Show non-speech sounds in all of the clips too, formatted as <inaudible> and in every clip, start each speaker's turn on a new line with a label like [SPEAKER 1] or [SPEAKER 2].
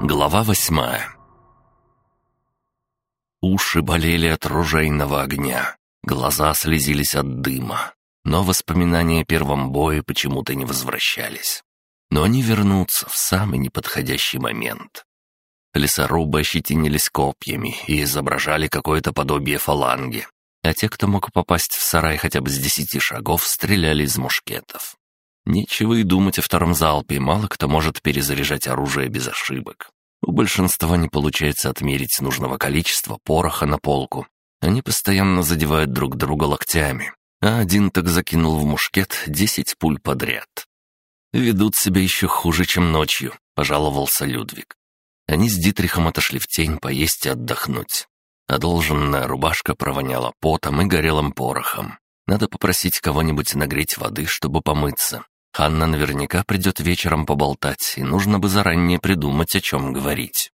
[SPEAKER 1] Глава восьмая Уши болели от ружейного огня, глаза слезились от дыма, но воспоминания о первом бое почему-то не возвращались. Но они вернутся в самый неподходящий момент. Лесорубы ощетинились копьями и изображали какое-то подобие фаланги, а те, кто мог попасть в сарай хотя бы с десяти шагов, стреляли из мушкетов. Нечего и думать о втором залпе, мало кто может перезаряжать оружие без ошибок. У большинства не получается отмерить нужного количества пороха на полку. Они постоянно задевают друг друга локтями, а один так закинул в мушкет десять пуль подряд. «Ведут себя еще хуже, чем ночью», — пожаловался Людвиг. Они с Дитрихом отошли в тень поесть и отдохнуть. Одолженная рубашка провоняла потом и горелым порохом. Надо попросить кого-нибудь нагреть воды, чтобы помыться. Ханна наверняка придет вечером поболтать, и нужно бы заранее придумать, о чем говорить.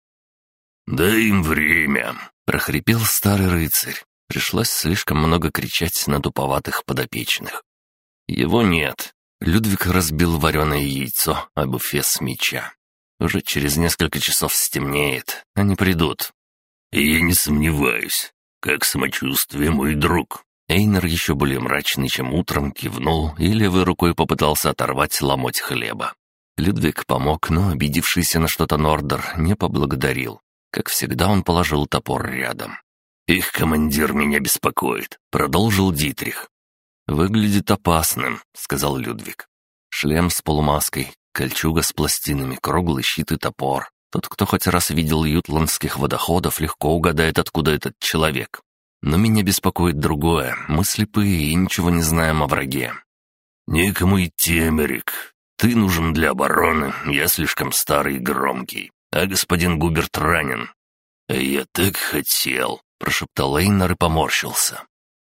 [SPEAKER 2] «Дай им время», —
[SPEAKER 1] прохрипел старый рыцарь. Пришлось слишком много кричать на туповатых подопечных. Его нет. Людвиг разбил вареное яйцо об эфес меча. Уже через несколько часов стемнеет. Они придут.
[SPEAKER 2] И я не сомневаюсь. Как самочувствие, мой друг?»
[SPEAKER 1] Эйнер еще более мрачный, чем утром, кивнул и левой рукой попытался оторвать ломоть хлеба. Людвиг помог, но обидевшийся на что-то Нордер не поблагодарил. Как всегда, он положил топор рядом.
[SPEAKER 2] «Их командир меня беспокоит», — продолжил Дитрих.
[SPEAKER 1] «Выглядит опасным», — сказал Людвиг. Шлем с полумаской, кольчуга с пластинами, круглый щит и топор. Тот, кто хоть раз видел ютландских водоходов, легко угадает, откуда этот человек. Но меня беспокоит другое. Мы слепые и ничего не знаем о враге.
[SPEAKER 2] «Некому идти, Эмерик. Ты нужен для обороны, я слишком старый и громкий, а господин Губерт ранен». «А я так хотел», — прошептал Эйнар и поморщился.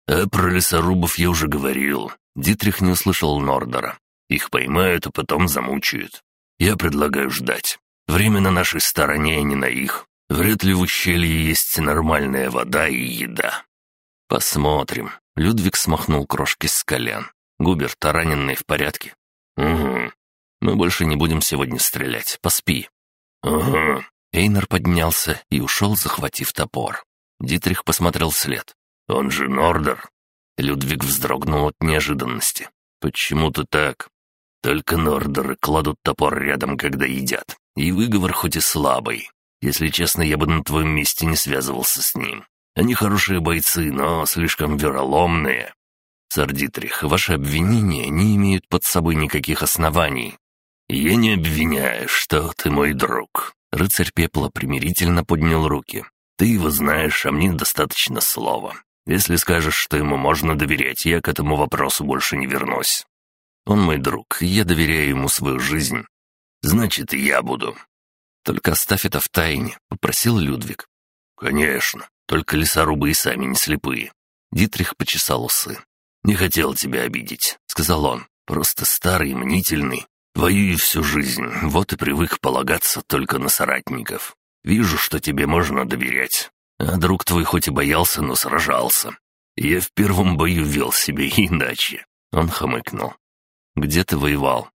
[SPEAKER 2] «А про лесорубов я уже говорил». Дитрих не услышал Нордера. «Их поймают, а потом замучают. Я предлагаю ждать. Время на нашей стороне, а не на их. Вряд ли в ущелье есть нормальная вода и еда.
[SPEAKER 1] Посмотрим. Людвиг смахнул крошки с колен. Губерт, а раненый в порядке?
[SPEAKER 2] Угу.
[SPEAKER 1] Мы больше не будем сегодня стрелять. Поспи.
[SPEAKER 2] Угу.
[SPEAKER 1] Эйнер поднялся и ушел, захватив топор. Дитрих посмотрел вслед.
[SPEAKER 2] «Он же Нордер!»
[SPEAKER 1] Людвиг вздрогнул от неожиданности.
[SPEAKER 2] «Почему-то так. Только Нордеры кладут топор рядом, когда едят. И выговор хоть и слабый. Если честно, я бы на твоем месте не связывался с ним. Они хорошие бойцы, но слишком вероломные. Сардитрих, ваши обвинения не имеют под собой никаких оснований. Я не обвиняю, что ты мой друг. Рыцарь пепла примирительно поднял руки. Ты его знаешь, а мне достаточно слова. Если скажешь, что ему можно доверять, я к этому вопросу больше не вернусь. Он мой друг, я доверяю ему свою жизнь. Значит, я буду. «Только оставь это в тайне», — попросил Людвиг. «Конечно, только лесорубы и сами не слепые».
[SPEAKER 1] Дитрих почесал усы.
[SPEAKER 2] «Не хотел тебя обидеть», — сказал он. «Просто старый, мнительный. Воюю всю жизнь, вот и привык полагаться только на соратников. Вижу, что тебе можно доверять. А друг твой хоть и боялся, но сражался. Я в первом бою вел себя <laughs> иначе». Он хмыкнул.
[SPEAKER 1] «Где ты воевал?»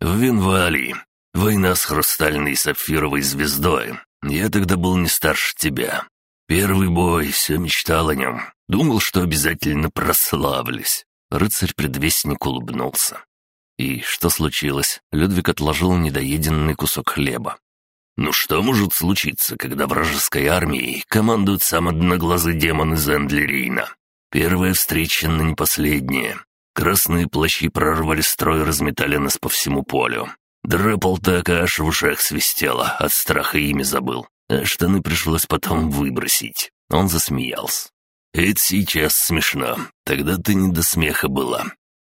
[SPEAKER 2] «В Винвалии. Война с хрустальной сапфировой звездой. Я тогда был не старше тебя. Первый бой, все мечтал о нем. Думал, что обязательно прославлюсь». Рыцарь-предвестник улыбнулся.
[SPEAKER 1] «И что случилось?» Людвиг отложил недоеденный кусок хлеба.
[SPEAKER 2] «Ну что может случиться, когда вражеской армией командует сам одноглазый демон из Эндлерейна? Первая встреча, но не последняя. Красные плащи прорвали строй и разметали нас по всему полю. Драпал так, аж в ушах свистело, от страха имя забыл. А штаны пришлось потом выбросить. Он засмеялся. «Это сейчас смешно. Тогда ты не до смеха была.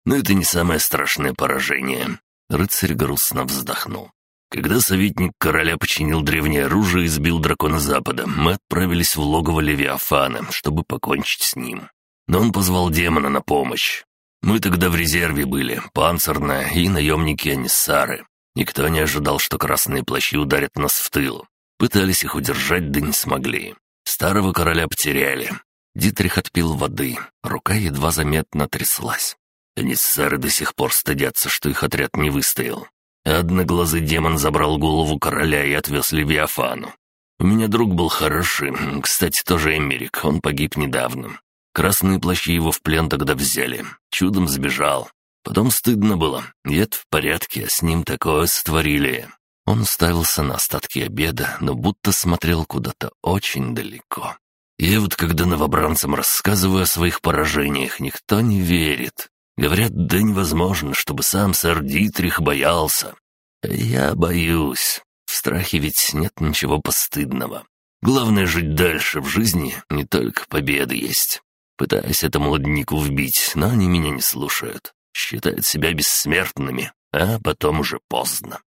[SPEAKER 2] Но это не самое страшное поражение». Рыцарь грустно вздохнул. Когда советник короля починил древнее оружие и сбил дракона Запада, мы отправились в логово Левиафана, чтобы покончить с ним. Но он позвал демона на помощь. Мы тогда в резерве были, панцирная и наемники-аниссары. Никто не ожидал, что красные плащи ударят нас в тыл. Пытались их удержать, да не смогли. Старого короля потеряли. Дитрих отпил воды, рука едва заметно тряслась. Эниссары до сих пор стыдятся, что их отряд не выстоял. Одноглазый демон забрал голову короля и отвез Левиафану. У меня друг был хороший, кстати, тоже Эмерик, он погиб недавно. Красные плащи его в плен тогда взяли, чудом сбежал. Потом стыдно было, нет, в порядке, а с ним такое створили. Он уставился на остатки обеда, но будто смотрел куда-то очень далеко. И вот когда новобранцам рассказываю о своих поражениях, никто не верит. Говорят, да невозможно, чтобы сам сэр Дитрих боялся. Я боюсь. В страхе ведь нет ничего постыдного. Главное жить дальше в жизни, не только победы есть. Пытаюсь этому ладнику вбить, но они меня не слушают. Считают себя бессмертными, а потом уже поздно.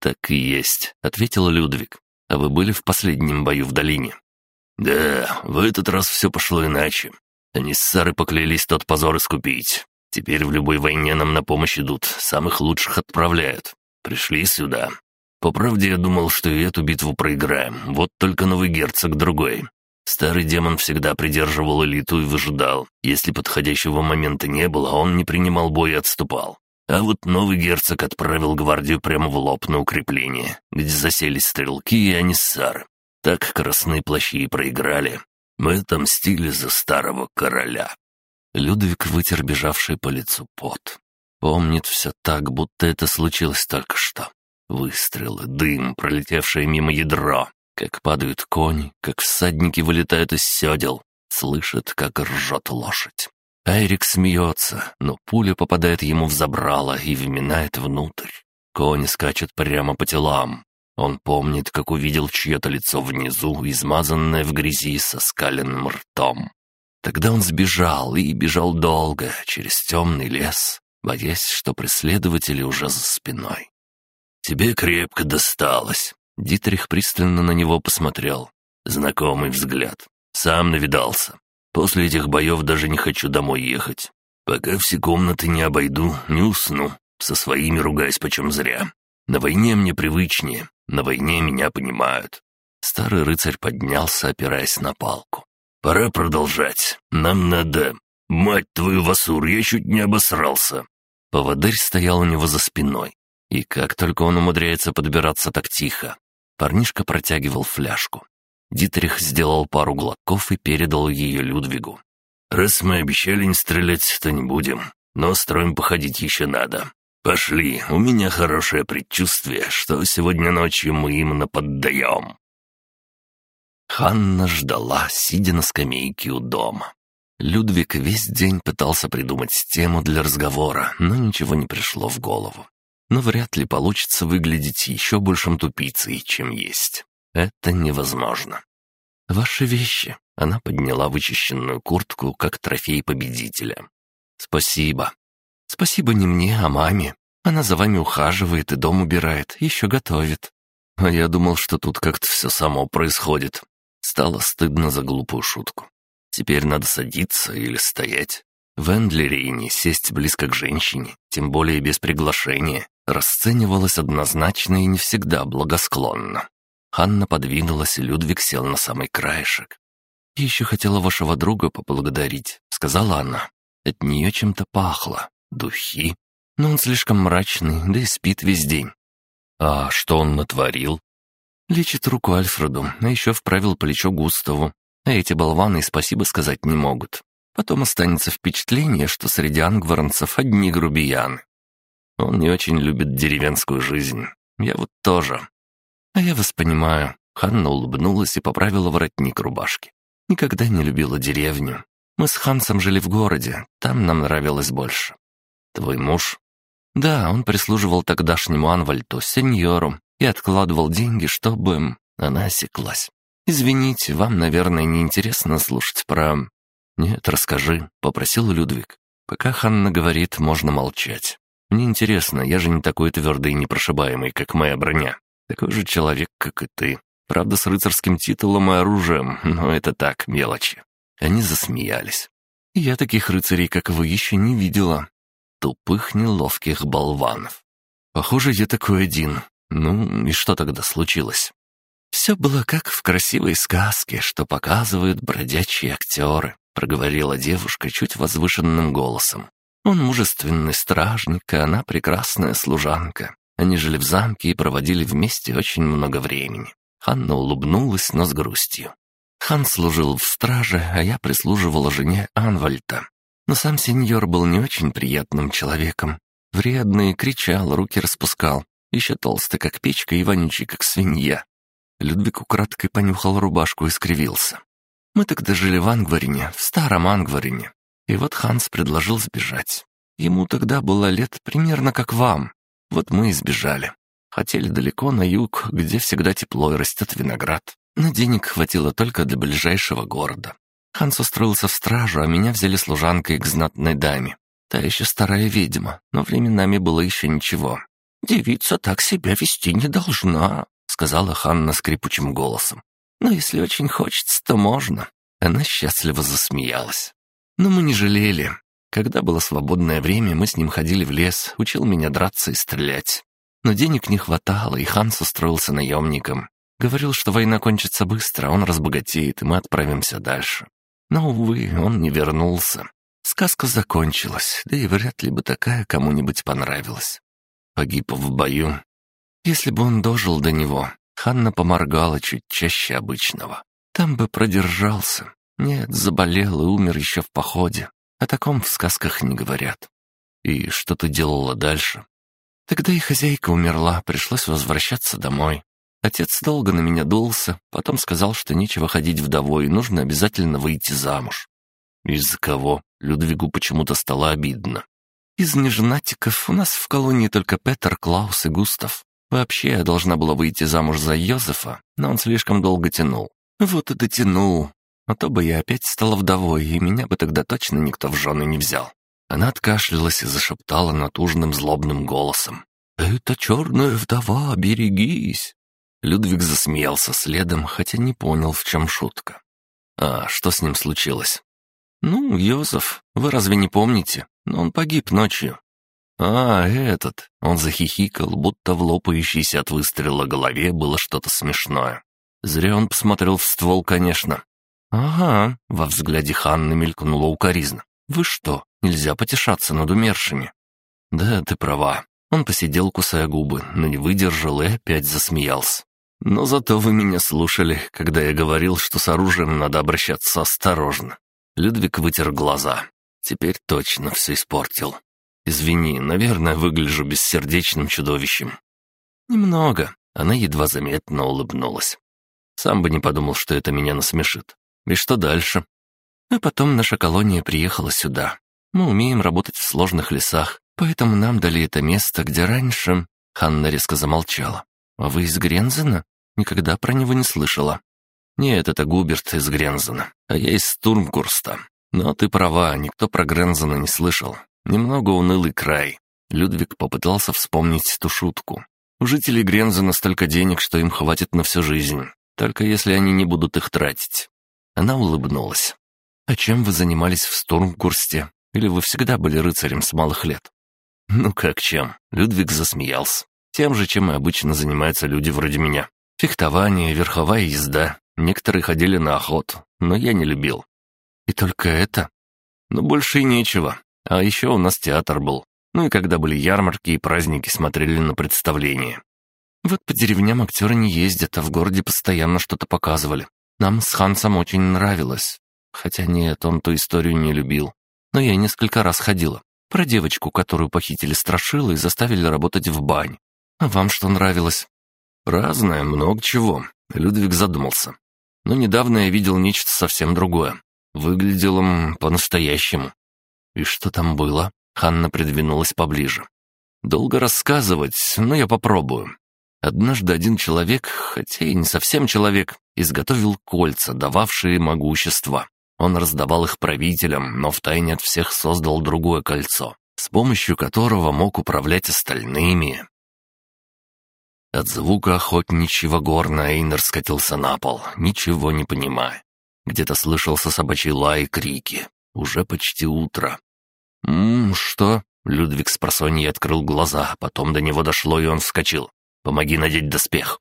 [SPEAKER 2] «Так и есть», — ответил Людвиг. «А вы были в последнем бою в долине?» «Да, в этот раз все пошло иначе. Они с Сарой поклялись тот позор искупить. Теперь в любой войне нам на помощь идут, самых лучших отправляют. Пришли сюда. По правде, я думал, что и эту битву проиграем, вот только новый герцог другой. Старый демон всегда придерживал элиту и выжидал. Если подходящего момента не было, он не принимал бой и отступал. А вот новый герцог отправил гвардию прямо в лоб на укрепление, где засели стрелки и аниссары. Так красные плащи и проиграли. Мы отомстили за старого короля. Людвиг вытер бежавший по лицу пот. Помнит все так, будто это случилось только что. Выстрелы, дым, пролетевшее мимо ядро, как падают кони, как всадники вылетают из седел, слышит, как ржет лошадь. Айрик смеется, но пуля попадает ему в забрало и вминает внутрь. Кони скачут прямо по телам. Он помнит, как увидел чье-то лицо внизу, измазанное в грязи со скаленным ртом. Тогда он сбежал и бежал долго, через темный лес, боясь, что преследователи уже за спиной. «Тебе крепко досталось». Дитрих пристально на него посмотрел. Знакомый взгляд. Сам навидался. После этих боев даже не хочу домой ехать. Пока все комнаты не обойду, не усну. Со своими ругаясь почем зря. На войне мне привычнее. На войне меня понимают. Старый рыцарь поднялся, опираясь на палку. «Пора продолжать. Нам надо... Мать твою, Васур, я чуть не обосрался!» Поводырь стоял у него за спиной. И как только он умудряется подбираться так тихо. Парнишка протягивал фляжку. Дитрих сделал пару глотков и передал ее Людвигу. «Раз мы обещали не стрелять, то не будем. Но строим походить еще надо. Пошли, у меня хорошее предчувствие, что сегодня ночью мы им наподдаем». Ханна ждала, сидя на скамейке у дома. Людвиг весь день пытался придумать тему для разговора, но ничего не пришло в голову. Но вряд ли получится выглядеть еще большим тупицей, чем есть. Это невозможно. «Ваши вещи», — она подняла вычищенную куртку, как трофей победителя. «Спасибо». «Спасибо не мне, а маме. Она за вами ухаживает и дом убирает, еще готовит». А я думал, что тут как-то все само происходит. Стало стыдно за глупую шутку. Теперь надо садиться или стоять. В Эндлерине сесть близко к женщине, тем более без приглашения, расценивалось однозначно и не всегда благосклонно. Ханна подвинулась, и Людвиг сел на самый краешек. «Я еще хотела вашего друга поблагодарить», — сказала она. От нее чем-то пахло. Духи. Но он слишком мрачный, да и спит весь день. «А что он натворил?» Лечит руку Альфреду, а еще вправил плечо Густаву. А эти болваны и спасибо сказать не могут. Потом останется впечатление, что среди ангварнцев одни грубияны. Он не очень любит деревенскую жизнь. Я вот тоже. «А я вас понимаю». Ханна улыбнулась и поправила воротник рубашки. «Никогда не любила деревню. Мы с Хансом жили в городе, там нам нравилось больше». «Твой муж?» «Да, он прислуживал тогдашнему Анвальту, сеньору, и откладывал деньги, чтобы...» Она осеклась. «Извините, вам, наверное, не интересно слушать про...» «Нет, расскажи», — попросил Людвиг. «Пока Ханна говорит, можно молчать. Мне интересно, я же не такой твердый и непрошибаемый, как моя броня. Такой же человек, как и ты. Правда, с рыцарским титулом и оружием, но это так, мелочи». Они засмеялись. «Я таких рыцарей, как вы, еще не видела. Тупых, неловких болванов. Похоже, я такой один. Ну, и что тогда случилось?» «Все было как в красивой сказке, что показывают бродячие актеры», проговорила девушка чуть возвышенным голосом. «Он мужественный стражник, а она прекрасная служанка.
[SPEAKER 1] Они жили в замке и проводили вместе очень много времени. Ханна улыбнулась, но с грустью. Хан служил в страже, а я прислуживала жене Анвальта. Но сам сеньор был не очень приятным человеком. Вредный, кричал, руки распускал. Еще толстый, как печка, и вонючий, как свинья. Людвиг украдкой понюхал рубашку и скривился. Мы тогда жили в Ангварине, в старом Ангварине. И вот Ханс предложил сбежать. Ему тогда было лет примерно как вам. Вот мы и сбежали. Хотели далеко на юг, где всегда тепло и растет виноград. Но денег хватило только для ближайшего города. Ханс устроился в стражу, а меня взяли служанкой к знатной даме. Та еще старая ведьма, но временами было еще ничего. «Девица так себя вести не должна», — сказала Ханна скрипучим голосом. «Но если очень хочется, то можно». Она счастливо засмеялась. Но мы не жалели. Когда было свободное время, мы с ним ходили в лес, учил меня драться и стрелять. Но денег не хватало, и Ханс устроился наемником. Говорил, что война кончится быстро, он разбогатеет, и мы отправимся дальше. Но, увы, он не вернулся. Сказка закончилась, да и вряд ли бы такая кому-нибудь понравилась. Погиб в бою. Если бы он дожил до него, Ханна поморгала чуть чаще обычного. Там бы продержался. Нет, заболел и умер еще в походе. О таком в сказках не говорят. И что ты делала дальше? Тогда и хозяйка умерла, пришлось возвращаться домой. Отец долго на меня дулся, потом сказал, что нечего ходить вдовой, нужно обязательно выйти замуж. Из-за кого? Людвигу почему-то стало обидно. Из неженатиков у нас в колонии только Петер, Клаус и Густав. Вообще, я должна была выйти замуж за Йозефа, но он слишком долго тянул. Вот и дотянул. А то бы я опять стала вдовой, и меня бы тогда точно никто в жены не взял. Она откашлялась и зашептала натужным злобным голосом. «Это черная вдова, берегись!» Людвиг засмеялся следом, хотя не понял, в чем шутка. «А что с ним случилось?» «Ну, Йозеф, вы разве не помните? Но он погиб ночью». «А, этот!» Он захихикал, будто в лопающейся от выстрела голове было что-то смешное. Зря он посмотрел в ствол, конечно. «Ага», — во взгляде Ханны мелькнула укоризна. «Вы что, нельзя потешаться над умершими?» «Да, ты права». Он посидел, кусая губы, но не выдержал и опять засмеялся. Но зато вы меня слушали, когда я говорил, что с оружием надо обращаться осторожно. Людвиг вытер глаза. Теперь точно все испортил. Извини, наверное, выгляжу бессердечным чудовищем. Немного. Она едва заметно улыбнулась. Сам бы не подумал, что это меня насмешит. И что дальше? А потом наша колония приехала сюда. Мы умеем работать в сложных лесах, поэтому нам дали это место, где раньше...» Ханна резко замолчала. «А вы из Грензена?» Никогда про него не слышала. Нет, это Губерт из Грензена, а я из Стурмкурста. Но ты права, никто про Грензена не слышал. Немного унылый край. Людвиг попытался вспомнить ту шутку. У жителей Грензена столько денег, что им хватит на всю жизнь. Только если они не будут их тратить. Она улыбнулась. «А чем вы занимались в Стурмкурсте? Или вы всегда были рыцарем с малых лет?» «Ну как чем?» Людвиг засмеялся. «Тем же, чем и обычно занимаются люди вроде меня. Фехтование, верховая езда. Некоторые ходили на охоту, но я не любил. И только это? Ну, больше и нечего. А еще у нас театр был. Ну и когда были ярмарки и праздники, смотрели на представления. Вот по деревням актеры не ездят, а в городе постоянно что-то показывали. Нам с Хансом очень нравилось. Хотя нет, он ту историю не любил. Но я несколько раз ходила. Про девочку, которую похитили страшила и заставили работать в бань. А вам что нравилось? «Разное, много чего», — Людвиг задумался. «Но недавно я видел нечто совсем другое. Выглядело по-настоящему». «И что там было?» — Ханна придвинулась поближе. «Долго рассказывать, но я попробую. Однажды один человек, хотя и не совсем человек, изготовил кольца, дававшие могущество. Он раздавал их правителям, но втайне от всех создал другое кольцо, с помощью которого мог управлять остальными. От звука охотничьего горна Эйнер скатился на пол, ничего не понимая. Где-то слышался собачий лай и крики. Уже почти утро. «Ммм, что?» Людвиг с просонья открыл глаза, потом до него дошло, и он вскочил. «Помоги надеть доспех».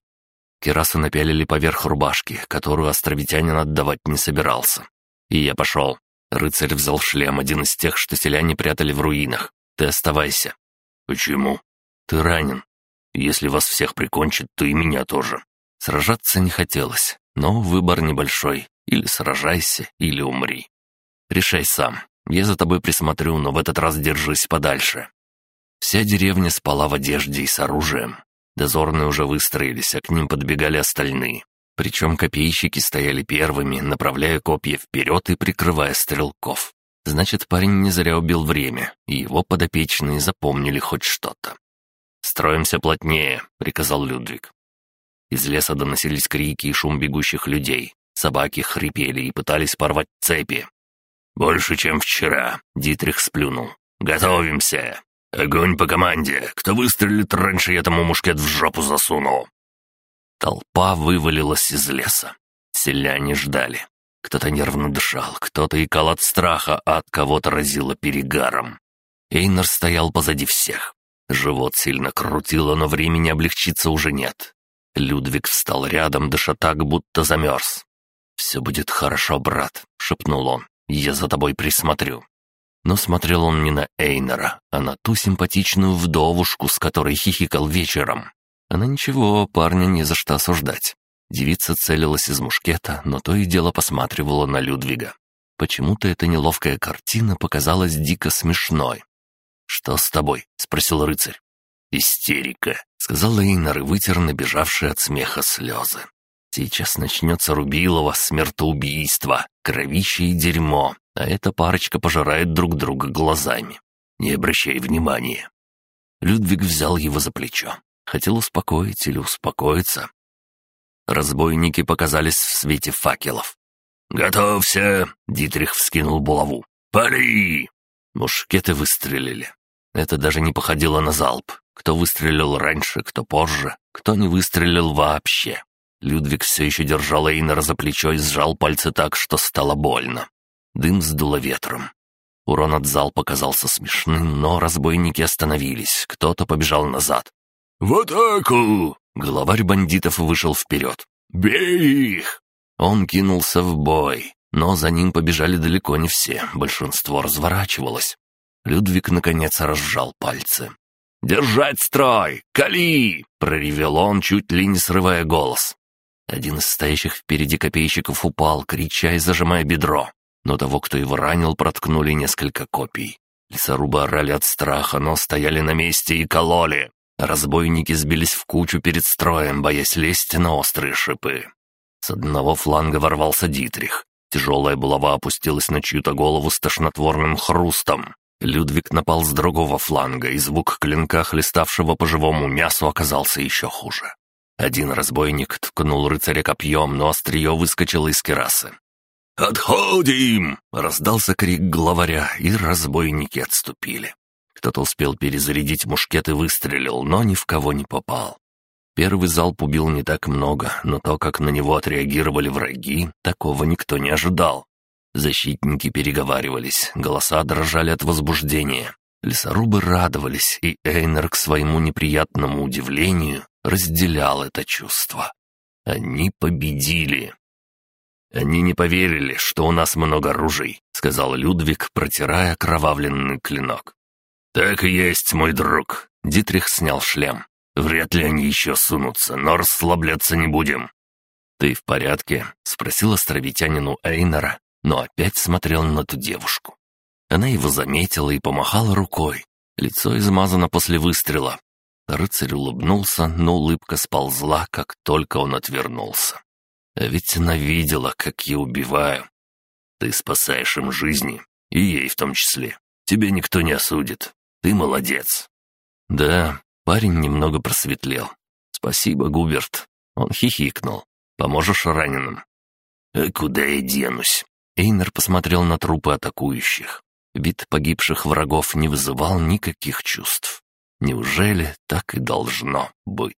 [SPEAKER 1] Керасы напялили поверх рубашки, которую островитянин отдавать не собирался. И я пошел. Рыцарь взял шлем, один из тех, что селяне прятали в руинах. «Ты оставайся». «Почему?» «Ты ранен.
[SPEAKER 2] Если вас всех прикончат, то и меня тоже».
[SPEAKER 1] Сражаться не хотелось, но выбор небольшой. Или сражайся, или умри. Решай сам. Я за тобой присмотрю, но в этот раз держись подальше. Вся деревня спала в одежде и с оружием. Дозорные уже выстроились, а к ним подбегали остальные. Причем копейщики стояли первыми, направляя копья вперед и прикрывая стрелков. Значит, парень не зря убил время, и его подопечные запомнили хоть что-то. «Строимся плотнее», — приказал Людвиг. Из леса доносились крики и шум бегущих людей. Собаки хрипели и пытались порвать цепи.
[SPEAKER 2] «Больше, чем вчера», — Дитрих сплюнул. «Готовимся! Огонь по команде! Кто выстрелит раньше, я тому мушкет в жопу засуну!»
[SPEAKER 1] Толпа вывалилась из леса. Селяне ждали. Кто-то нервно дышал, кто-то икал от страха, а от кого-то разило перегаром. Эйнер стоял позади всех. Живот сильно крутило, но времени облегчиться уже нет. Людвиг встал рядом, дыша так, будто замерз. «Все будет хорошо, брат», — шепнул он. «Я за тобой присмотрю». Но смотрел он не на Эйнера, а на ту симпатичную вдовушку, с которой хихикал вечером. Она ничего, парня не за что осуждать. Девица целилась из мушкета, но то и дело посматривала на Людвига. Почему-то эта неловкая картина показалась дико смешной. «Что с тобой?» — спросил рыцарь.
[SPEAKER 2] «Истерика», —
[SPEAKER 1] сказал Эйнар и вытер набежавшие от смеха слезы. «Сейчас начнется Рубилова, смертоубийство, кровище и дерьмо, а эта парочка пожирает друг друга глазами. Не обращай внимания». Людвиг взял его за плечо. Хотел успокоить или успокоиться. Разбойники показались в свете факелов.
[SPEAKER 2] «Готовься!» — Дитрих вскинул булаву. «Пали!»
[SPEAKER 1] Мушкеты выстрелили. Это даже не походило на залп. Кто выстрелил раньше, кто позже, кто не выстрелил вообще. Людвиг все еще держал Эйнера за плечо и сжал пальцы так, что стало больно. Дым сдуло ветром. Урон от залпа казался смешным, но разбойники остановились, кто-то побежал назад.
[SPEAKER 2] «В атаку!»
[SPEAKER 1] Главарь бандитов вышел вперед.
[SPEAKER 2] «Бей их!»
[SPEAKER 1] Он кинулся в бой, но за ним побежали далеко не все, большинство разворачивалось. Людвиг, наконец, разжал пальцы. «Держать строй! Кали!» — проревел он, чуть ли не срывая голос. Один из стоящих впереди копейщиков упал, крича и зажимая бедро. Но того, кто его ранил, проткнули несколько копий. Лесорубы орали от страха, но стояли на месте и кололи. Разбойники сбились в кучу перед строем, боясь лезть на острые шипы. С одного фланга ворвался Дитрих. Тяжелая булава опустилась на чью-то голову с тошнотворным хрустом. Людвиг напал с другого фланга, и звук клинка, хлеставшего по живому мясу, оказался еще хуже. Один разбойник ткнул рыцаря копьем, но острие выскочило из керасы.
[SPEAKER 2] «Отходим!»
[SPEAKER 1] — раздался крик главаря, и разбойники отступили. Кто-то успел перезарядить мушкет и выстрелил, но ни в кого не попал. Первый залп убил не так много, но то, как на него отреагировали враги, такого никто не ожидал. Защитники переговаривались, голоса дрожали от возбуждения. Лесорубы радовались, и Эйнер, к своему неприятному удивлению, разделял это чувство. Они победили. «Они не поверили, что у нас много ружей», — сказал Людвиг, протирая кровавленный клинок.
[SPEAKER 2] «Так и есть, мой друг».
[SPEAKER 1] Дитрих снял шлем.
[SPEAKER 2] «Вряд ли они еще сунутся, но расслабляться не будем».
[SPEAKER 1] «Ты в порядке?» — спросил островитянину Эйнера, но опять смотрел на ту девушку. Она его заметила и помахала рукой. Лицо измазано после выстрела. Рыцарь улыбнулся, но улыбка сползла, как только он отвернулся. А ведь она видела, как я убиваю.
[SPEAKER 2] Ты спасаешь им жизни, и ей в том числе. Тебе никто не осудит. Ты молодец».
[SPEAKER 1] «Да», парень немного просветлел. «Спасибо, Губерт». Он хихикнул. «Поможешь раненым?»
[SPEAKER 2] «А куда я денусь?»
[SPEAKER 1] Эйнер посмотрел на трупы атакующих. Вид погибших врагов не вызывал никаких чувств. Неужели так и должно быть?